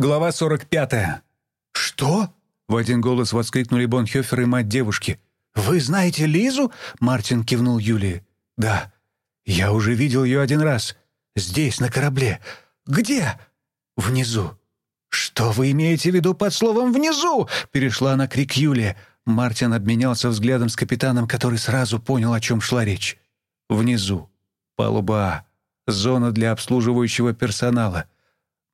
Глава 45. «Что?» — в один голос воскликнули Бонхёфер и мать девушки. «Вы знаете Лизу?» — Мартин кивнул Юлии. «Да. Я уже видел ее один раз. Здесь, на корабле. Где?» «Внизу». «Что вы имеете в виду под словом «внизу»?» — перешла на крик Юлия. Мартин обменялся взглядом с капитаном, который сразу понял, о чем шла речь. «Внизу. Палуба. Зона для обслуживающего персонала».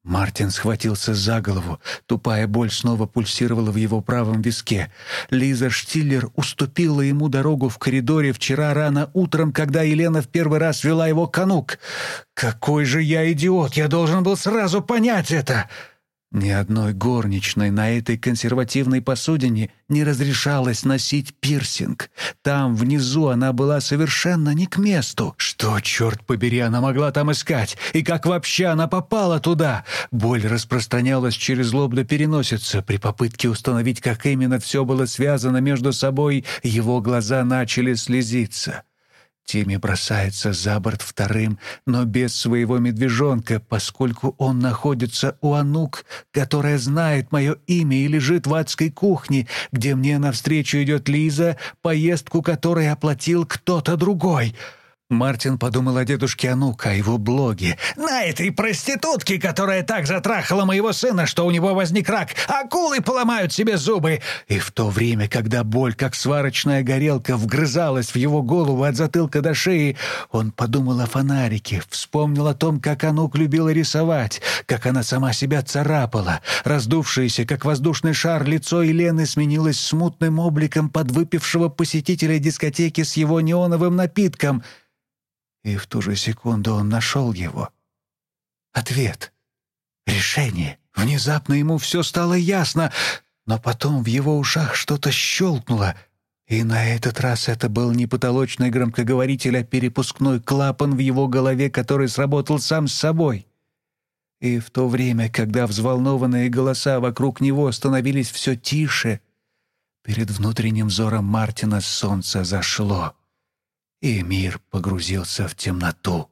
Мартин схватился за голову. Тупая боль снова пульсировала в его правом виске. Лиза Штиллер уступила ему дорогу в коридоре вчера рано утром, когда Елена в первый раз вела его канук. «Какой же я идиот! Я должен был сразу понять это!» Ни одной горничной на этой консервативной посудине не разрешалось носить пирсинг. Там, внизу, она была совершенно не к месту. Что, черт побери, она могла там искать? И как вообще она попала туда? Боль распространялась через лоб до переносицы. При попытке установить, как именно все было связано между собой, его глаза начали слезиться. Тимми бросается за борт вторым, но без своего медвежонка, поскольку он находится у Анук, которая знает мое имя и лежит в адской кухне, где мне навстречу идет Лиза, поездку которой оплатил кто-то другой». Мартин подумал о дедушке Анука, о его блоге. «На этой проститутке, которая так затрахала моего сына, что у него возник рак, акулы поломают себе зубы!» И в то время, когда боль, как сварочная горелка, вгрызалась в его голову от затылка до шеи, он подумал о фонарике, вспомнил о том, как Анук любила рисовать, как она сама себя царапала. Раздувшееся, как воздушный шар, лицо Елены сменилось смутным обликом подвыпившего посетителя дискотеки с его неоновым напитком — и в ту же секунду он нашел его. Ответ. Решение. Внезапно ему все стало ясно, но потом в его ушах что-то щелкнуло, и на этот раз это был не потолочный громкоговоритель, а перепускной клапан в его голове, который сработал сам с собой. И в то время, когда взволнованные голоса вокруг него становились все тише, перед внутренним взором Мартина солнце зашло и мир погрузился в темноту.